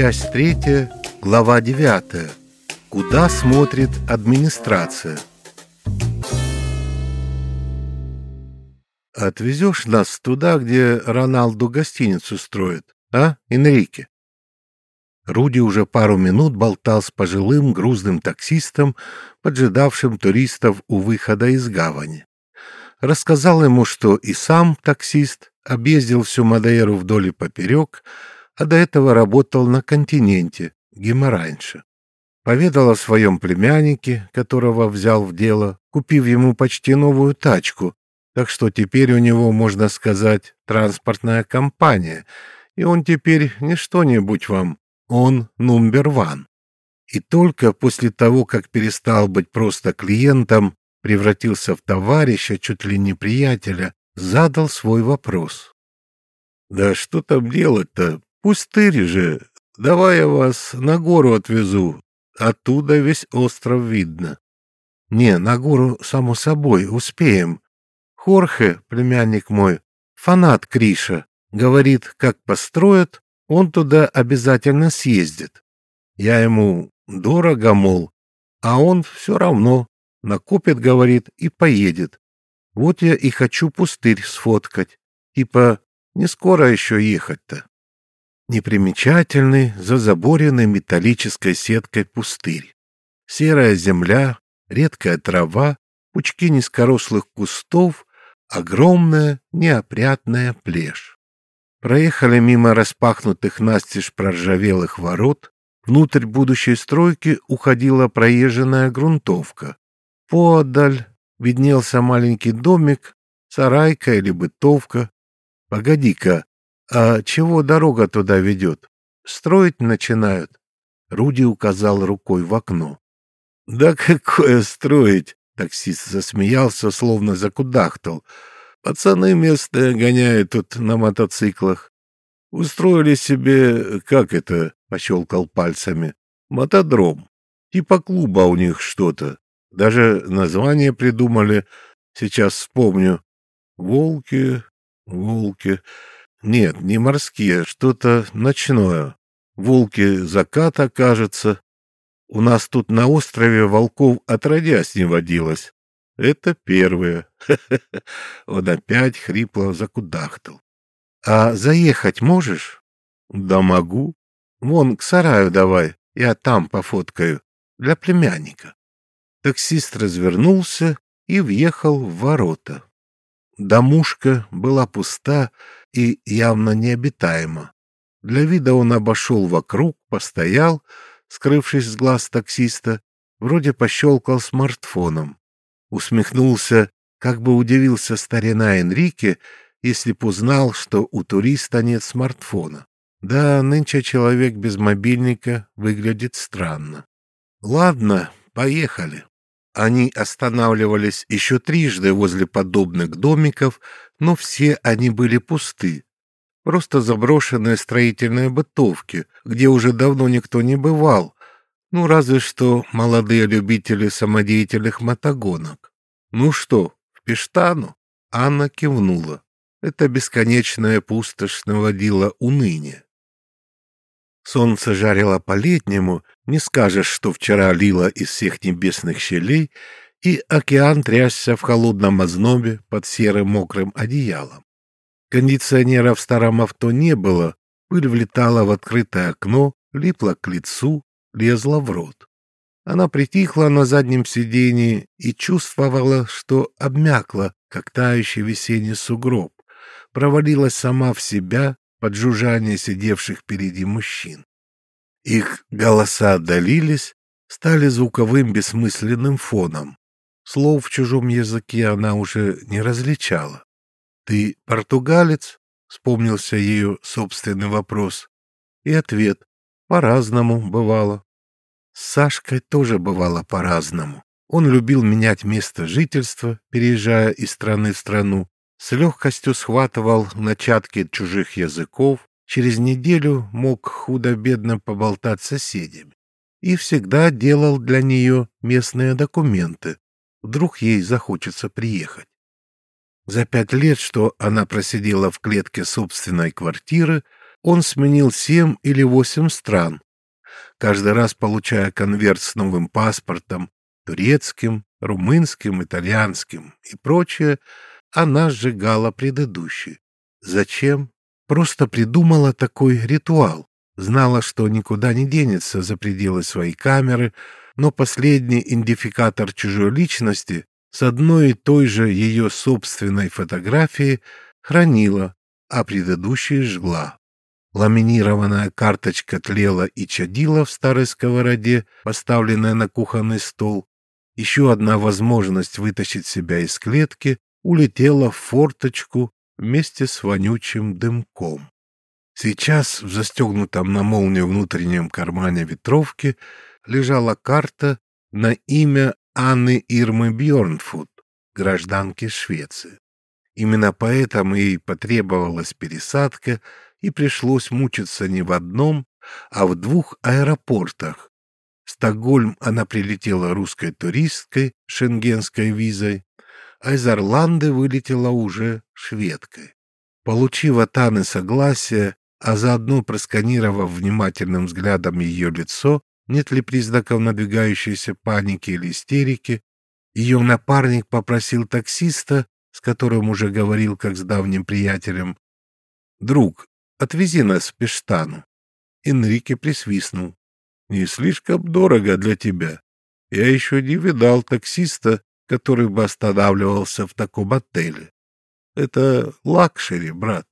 Часть третья, глава девятая. Куда смотрит администрация? Отвезешь нас туда, где Роналду гостиницу строит, а, Энрике? Руди уже пару минут болтал с пожилым грузным таксистом, поджидавшим туристов у выхода из гавани. Рассказал ему, что и сам таксист объездил всю Мадейру вдоль и поперек, а до этого работал на континенте, Гима раньше. Поведал о своем племяннике, которого взял в дело, купив ему почти новую тачку, так что теперь у него, можно сказать, транспортная компания, и он теперь не что-нибудь вам, он номер ван. И только после того, как перестал быть просто клиентом, превратился в товарища, чуть ли не приятеля, задал свой вопрос. «Да что там делать-то? Пустырь же. Давай я вас на гору отвезу. Оттуда весь остров видно». «Не, на гору, само собой, успеем. Хорхе, племянник мой, фанат Криша, говорит, как построят, он туда обязательно съездит. Я ему дорого, мол, а он все равно накопит, говорит, и поедет. Вот я и хочу пустырь сфоткать. Типа, не скоро еще ехать-то. Непримечательный, зазаборенный металлической сеткой пустырь. Серая земля, редкая трава, пучки низкорослых кустов, огромная неопрятная плешь. Проехали мимо распахнутых настежь проржавелых ворот, внутрь будущей стройки уходила проезженная грунтовка. Подаль виднелся маленький домик, сарайка или бытовка. Погоди-ка, а чего дорога туда ведет? Строить начинают. Руди указал рукой в окно. Да какое строить? Таксист засмеялся, словно закудахтал. Пацаны местные гоняют тут на мотоциклах. Устроили себе, как это, пощелкал пальцами, мотодром. Типа клуба у них что-то. Даже название придумали. Сейчас вспомню. Волки, волки. Нет, не морские, что-то ночное. Волки заката, кажется. У нас тут на острове волков отродясь не водилось. Это первое. Он опять хрипло закудахтал. А заехать можешь? Да могу. Вон к сараю давай, я там пофоткаю. Для племянника. Таксист развернулся и въехал в ворота. Домушка была пуста и явно необитаема. Для вида он обошел вокруг, постоял, скрывшись с глаз таксиста, вроде пощелкал смартфоном. Усмехнулся, как бы удивился старина Энрике, если б узнал, что у туриста нет смартфона. Да, нынче человек без мобильника выглядит странно. Ладно, поехали. Они останавливались еще трижды возле подобных домиков, но все они были пусты. Просто заброшенные строительные бытовки, где уже давно никто не бывал, ну, разве что молодые любители самодеятельных мотогонок. Ну что, в Пештану? Анна кивнула. Это бесконечная пустошь наводила уныние. Солнце жарило по-летнему, не скажешь, что вчера лило из всех небесных щелей, и океан трясся в холодном ознобе под серым мокрым одеялом. Кондиционера в старом авто не было, пыль влетала в открытое окно, липла к лицу, лезла в рот. Она притихла на заднем сидении и чувствовала, что обмякла, как тающий весенний сугроб, провалилась сама в себя под жужжание сидевших впереди мужчин. Их голоса отдалились, стали звуковым бессмысленным фоном. Слов в чужом языке она уже не различала. «Ты португалец?» — вспомнился ее собственный вопрос. И ответ «По-разному бывало». С Сашкой тоже бывало по-разному. Он любил менять место жительства, переезжая из страны в страну, с легкостью схватывал начатки чужих языков, через неделю мог худо-бедно поболтать с соседями и всегда делал для нее местные документы. Вдруг ей захочется приехать. За пять лет, что она просидела в клетке собственной квартиры, он сменил семь или восемь стран, каждый раз получая конверт с новым паспортом, турецким, румынским, итальянским и прочее, она сжигала предыдущий. Зачем? Просто придумала такой ритуал. Знала, что никуда не денется за пределы своей камеры, но последний идентификатор чужой личности с одной и той же ее собственной фотографией хранила, а предыдущий жгла. Ламинированная карточка тлела и чадила в старой сковороде, поставленной на кухонный стол. Еще одна возможность вытащить себя из клетки улетела в форточку вместе с вонючим дымком. Сейчас в застегнутом на молнию внутреннем кармане ветровки лежала карта на имя Анны Ирмы Бьорнфуд, гражданки Швеции. Именно поэтому ей потребовалась пересадка, и пришлось мучиться не в одном, а в двух аэропортах. В Стокгольм она прилетела русской туристкой, шенгенской визой, а из Орланды вылетела уже шведкой. Получив от Анны согласие, а заодно просканировав внимательным взглядом ее лицо, нет ли признаков надвигающейся паники или истерики, ее напарник попросил таксиста, с которым уже говорил как с давним приятелем, «Друг, отвези нас в Пештану». Энрике присвистнул. «Не слишком дорого для тебя. Я еще не видал таксиста, который бы останавливался в таком отеле. Это лакшери, брат.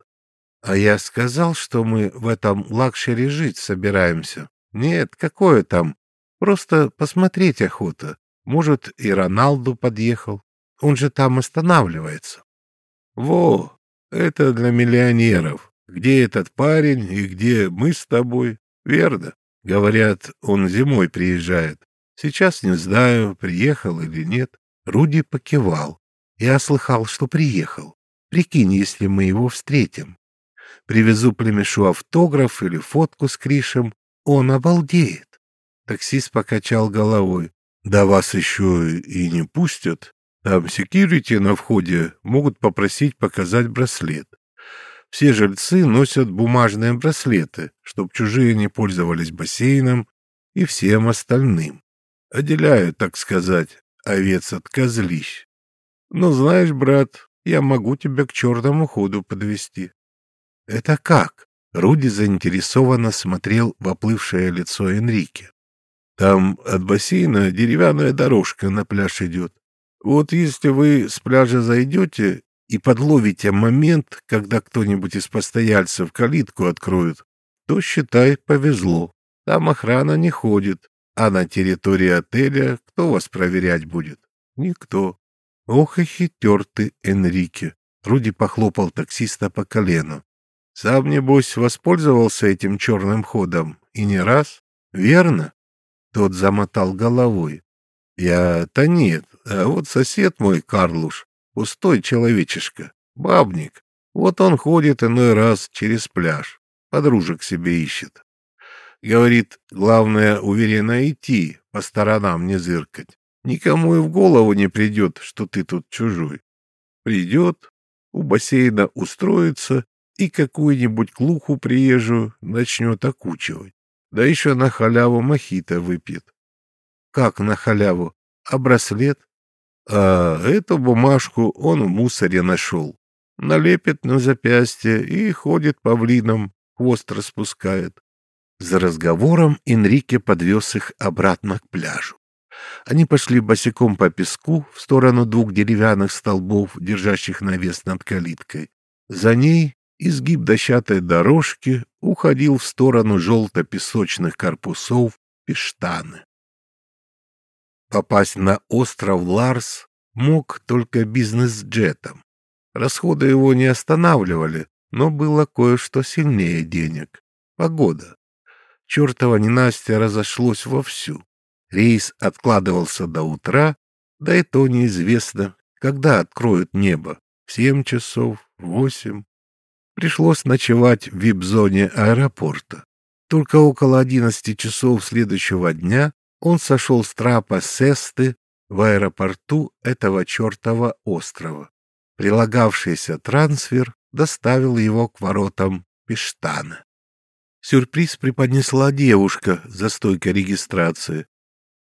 А я сказал, что мы в этом лакшери жить собираемся. Нет, какое там? Просто посмотреть охота. Может, и Роналду подъехал. Он же там останавливается. Во, это для миллионеров. Где этот парень и где мы с тобой? Верно. Говорят, он зимой приезжает. Сейчас не знаю, приехал или нет. Руди покивал. Я слыхал, что приехал. Прикинь, если мы его встретим. Привезу племешу автограф или фотку с Кришем, он обалдеет. Таксист покачал головой. Да вас еще и не пустят. Там секьюрити на входе могут попросить показать браслет. Все жильцы носят бумажные браслеты, чтоб чужие не пользовались бассейном и всем остальным. Отделяют, так сказать, овец от козлищ. Но знаешь, брат, я могу тебя к черному ходу подвести. Это как? Руди заинтересованно смотрел в оплывшее лицо Энрике. Там от бассейна деревянная дорожка на пляж идет. Вот если вы с пляжа зайдете и подловите момент, когда кто-нибудь из постояльцев калитку откроет, то, считай, повезло. Там охрана не ходит, а на территории отеля кто вас проверять будет? Никто. Ох и хитер ты, Энрике. Руди похлопал таксиста по колену. Сам, небось, воспользовался этим черным ходом. И не раз. Верно? Тот замотал головой. Я-то нет, а вот сосед мой, Карлуш, пустой человечишка, бабник. Вот он ходит иной раз через пляж, подружек себе ищет. Говорит, главное уверенно идти, по сторонам не зыркать. Никому и в голову не придет, что ты тут чужой. Придет, у бассейна устроится и какую-нибудь клуху приезжую начнет окучивать. Да еще на халяву мохито выпьет. Как на халяву? А браслет? А эту бумажку он в мусоре нашел. Налепит на запястье и ходит павлином, хвост распускает. За разговором Энрике подвез их обратно к пляжу. Они пошли босиком по песку в сторону двух деревянных столбов, держащих навес над калиткой. За ней изгиб дощатой дорожки уходил в сторону желто-песочных корпусов Пештаны. Попасть на остров Ларс мог только бизнес-джетом. Расходы его не останавливали, но было кое-что сильнее денег — погода чертова ненастье разошлось вовсю. Рейс откладывался до утра, да и то неизвестно, когда откроют небо. В семь часов, восемь. Пришлось ночевать в вип-зоне аэропорта. Только около одиннадцати часов следующего дня он сошел с трапа Сесты в аэропорту этого чертова острова. Прилагавшийся трансфер доставил его к воротам Пештана. Сюрприз преподнесла девушка за стойкой регистрации.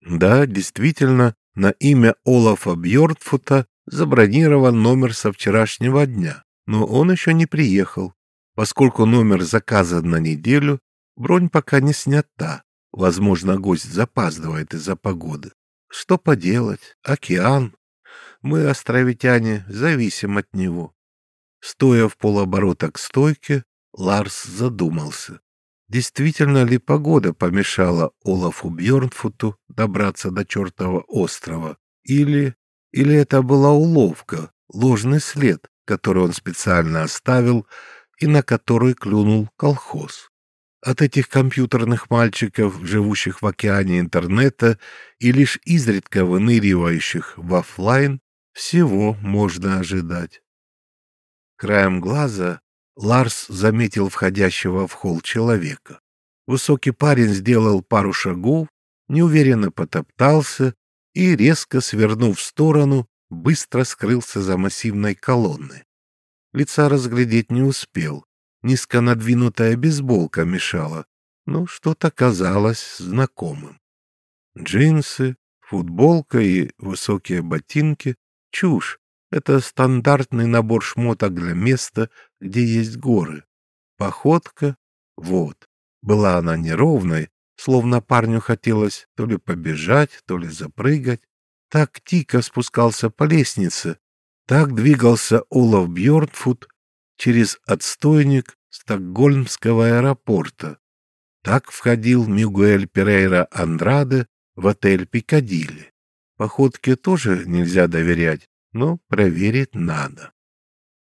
Да, действительно, на имя Олафа Бьордфута забронирован номер со вчерашнего дня, но он еще не приехал. Поскольку номер заказан на неделю, бронь пока не снята. Возможно, гость запаздывает из-за погоды. Что поделать? Океан. Мы, островитяне, зависим от него. Стоя в полоборота к стойке, Ларс задумался. Действительно ли погода помешала Олафу Бьорнфуту добраться до чертова острова? Или... или это была уловка, ложный след, который он специально оставил и на который клюнул колхоз? От этих компьютерных мальчиков, живущих в океане интернета и лишь изредка выныривающих в офлайн, всего можно ожидать. Краем глаза Ларс заметил входящего в холл человека. Высокий парень сделал пару шагов, неуверенно потоптался и, резко свернув в сторону, быстро скрылся за массивной колонной. Лица разглядеть не успел. Низко надвинутая бейсболка мешала, но что-то казалось знакомым. Джинсы, футболка и высокие ботинки — чушь. Это стандартный набор шмоток для места, где есть горы. Походка — вот. Была она неровной, словно парню хотелось то ли побежать, то ли запрыгать. Так Тика спускался по лестнице, так двигался Олаф Бьорнфуд через отстойник Стокгольмского аэропорта. Так входил Мигуэль Перейра Андраде в отель Пикадилли. Походке тоже нельзя доверять, но проверить надо.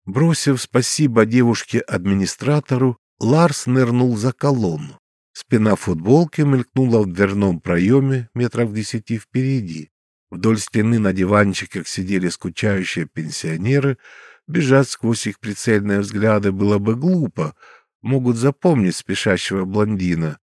Бросив спасибо девушке-администратору, Ларс нырнул за колонну. Спина футболки мелькнула в дверном проеме метров десяти впереди. Вдоль стены на диванчиках сидели скучающие пенсионеры. Бежать сквозь их прицельные взгляды было бы глупо. Могут запомнить спешащего блондина.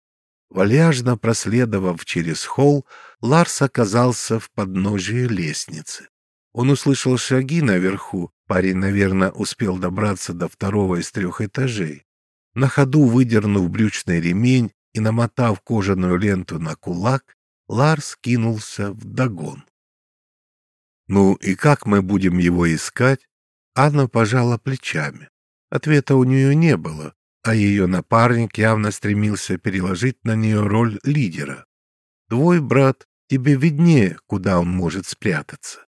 Вальяжно проследовав через холл, Ларс оказался в подножии лестницы. Он услышал шаги наверху. Парень, наверное, успел добраться до второго из трех этажей. На ходу выдернув брючный ремень и намотав кожаную ленту на кулак, Ларс кинулся в догон. «Ну и как мы будем его искать?» Анна пожала плечами. Ответа у нее не было, а ее напарник явно стремился переложить на нее роль лидера. «Твой брат, тебе виднее, куда он может спрятаться».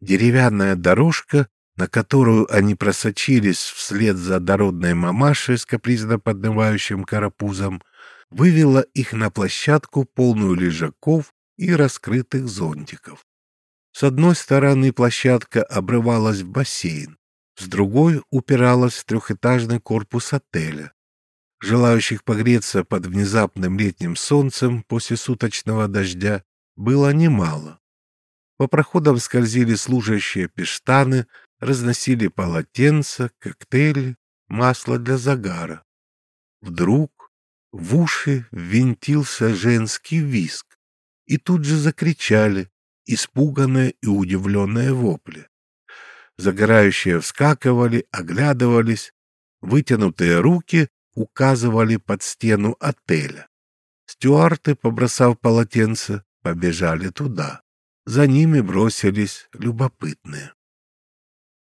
Деревянная дорожка, на которую они просочились вслед за дородной мамашей с капризно поднывающим карапузом, вывела их на площадку, полную лежаков и раскрытых зонтиков. С одной стороны площадка обрывалась в бассейн, с другой упиралась в трехэтажный корпус отеля. Желающих погреться под внезапным летним солнцем после суточного дождя было немало. По проходам скользили служащие пештаны, разносили полотенца, коктейли, масло для загара. Вдруг в уши ввинтился женский виск, и тут же закричали, испуганные и удивленные вопли. Загорающие вскакивали, оглядывались, вытянутые руки указывали под стену отеля. Стюарты, побросав полотенце, побежали туда. За ними бросились любопытные.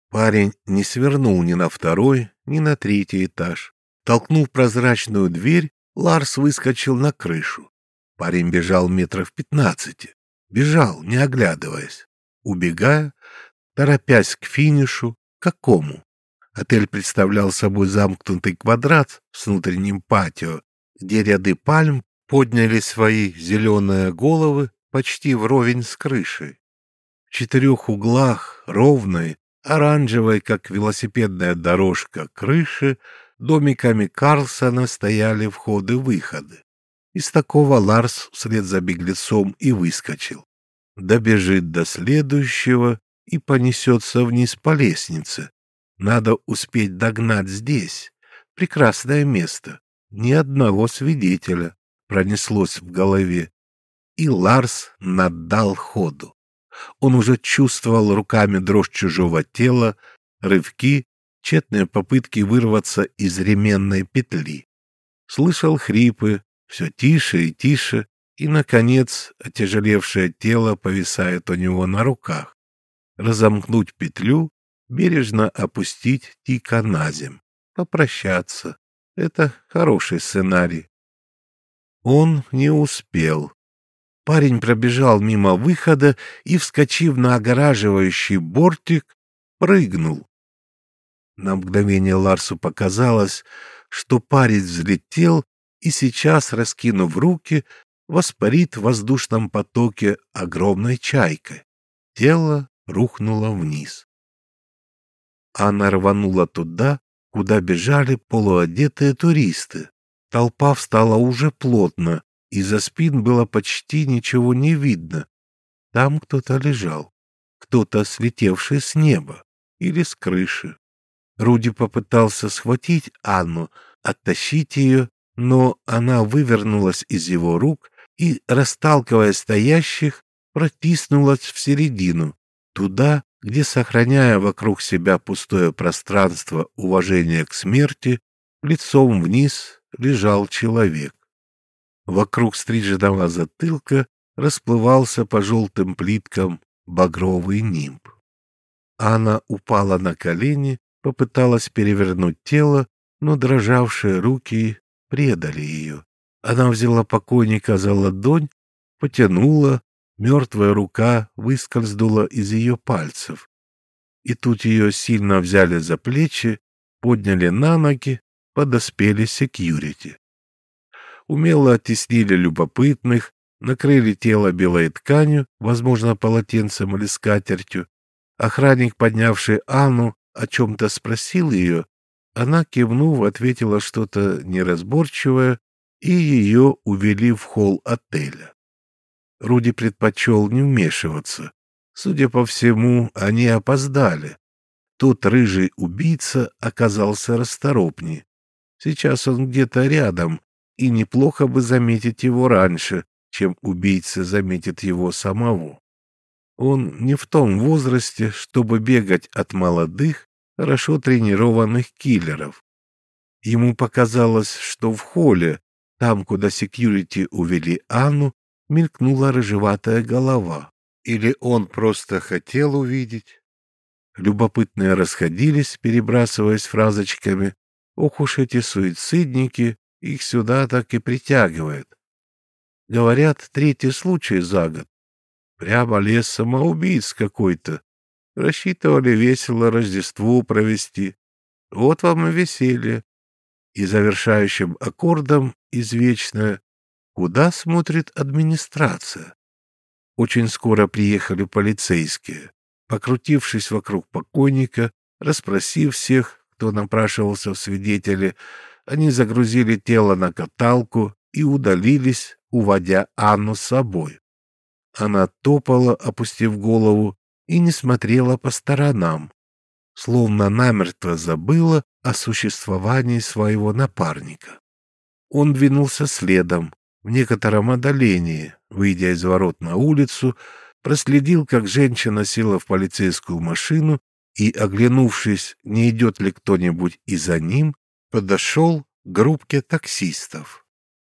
Парень не свернул ни на второй, ни на третий этаж. Толкнув прозрачную дверь, Ларс выскочил на крышу. Парень бежал метров пятнадцати. Бежал, не оглядываясь. Убегая, торопясь к финишу, какому? Отель представлял собой замкнутый квадрат с внутренним патио, где ряды пальм подняли свои зеленые головы почти вровень с крышей. В четырех углах ровной, оранжевой, как велосипедная дорожка, крыши домиками Карлсона стояли входы-выходы. Из такого Ларс вслед за беглецом и выскочил. Добежит до следующего и понесется вниз по лестнице. Надо успеть догнать здесь. Прекрасное место. Ни одного свидетеля пронеслось в голове и Ларс наддал ходу. Он уже чувствовал руками дрожь чужого тела, рывки, тщетные попытки вырваться из ременной петли. слышал хрипы, все тише и тише, и, наконец, отяжелевшее тело повисает у него на руках. Разомкнуть петлю, бережно опустить Тика на земь, попрощаться. Это хороший сценарий. Он не успел. Парень пробежал мимо выхода и, вскочив на огораживающий бортик, прыгнул. На мгновение Ларсу показалось, что парень взлетел и сейчас, раскинув руки, воспарит в воздушном потоке огромной чайкой. Тело рухнуло вниз. Она рванула туда, куда бежали полуодетые туристы. Толпа встала уже плотно, и за спин было почти ничего не видно. Там кто-то лежал, кто-то слетевший с неба или с крыши. Руди попытался схватить Анну, оттащить ее, но она вывернулась из его рук и, расталкивая стоящих, протиснулась в середину, туда, где, сохраняя вокруг себя пустое пространство уважения к смерти, лицом вниз лежал человек. Вокруг стриженного затылка расплывался по желтым плиткам багровый нимб. Анна упала на колени, попыталась перевернуть тело, но дрожавшие руки предали ее. Она взяла покойника за ладонь, потянула, мертвая рука выскользнула из ее пальцев. И тут ее сильно взяли за плечи, подняли на ноги, подоспели секьюрити. Умело оттеснили любопытных, накрыли тело белой тканью, возможно, полотенцем или скатертью. Охранник, поднявший Анну, о чем-то спросил ее, она, кивнув, ответила что-то неразборчивое, и ее увели в холл отеля. Руди предпочел не вмешиваться. Судя по всему, они опоздали. Тот рыжий убийца оказался расторопнее. Сейчас он где-то рядом, и неплохо бы заметить его раньше, чем убийца заметит его самого. Он не в том возрасте, чтобы бегать от молодых, хорошо тренированных киллеров. Ему показалось, что в холле, там, куда секьюрити увели Анну, мелькнула рыжеватая голова. Или он просто хотел увидеть? Любопытные расходились, перебрасываясь фразочками. Ох уж эти суицидники, их сюда так и притягивает. Говорят, третий случай за год. Прямо лес самоубийц какой-то. Рассчитывали весело Рождество провести. Вот вам и веселье. И завершающим аккордом извечное «Куда смотрит администрация?» Очень скоро приехали полицейские. Покрутившись вокруг покойника, расспросив всех, кто напрашивался в свидетели, они загрузили тело на каталку и удалились, уводя Анну с собой. Она топала, опустив голову, и не смотрела по сторонам, словно намертво забыла о существовании своего напарника. Он двинулся следом, в некотором отдалении, выйдя из ворот на улицу, проследил, как женщина села в полицейскую машину и, оглянувшись, не идет ли кто-нибудь и за ним, подошел к группке таксистов.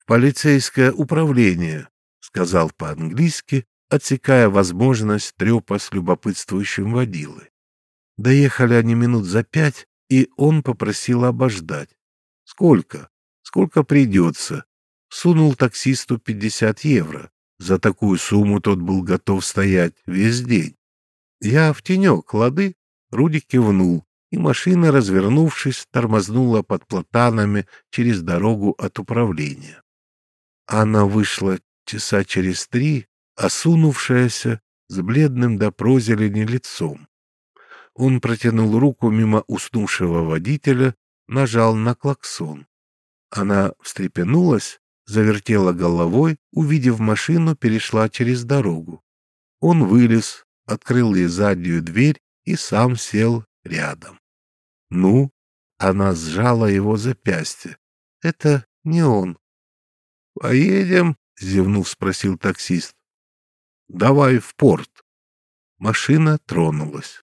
«Полицейское управление», — сказал по-английски, отсекая возможность трепа с любопытствующим водилой. Доехали они минут за пять, и он попросил обождать. «Сколько? Сколько придется?» Сунул таксисту пятьдесят евро. За такую сумму тот был готов стоять весь день. «Я в тенек, лады?» Руди кивнул, и машина, развернувшись, тормознула под платанами через дорогу от управления. Она вышла часа через три, осунувшаяся, с бледным до прозелени лицом. Он протянул руку мимо уснувшего водителя, нажал на клаксон. Она встрепенулась, завертела головой, увидев машину, перешла через дорогу. Он вылез, открыл ей заднюю дверь и сам сел рядом. «Ну?» — она сжала его запястье. «Это не он». «Поедем?» — зевнув, спросил таксист. Давай в порт. Машина тронулась.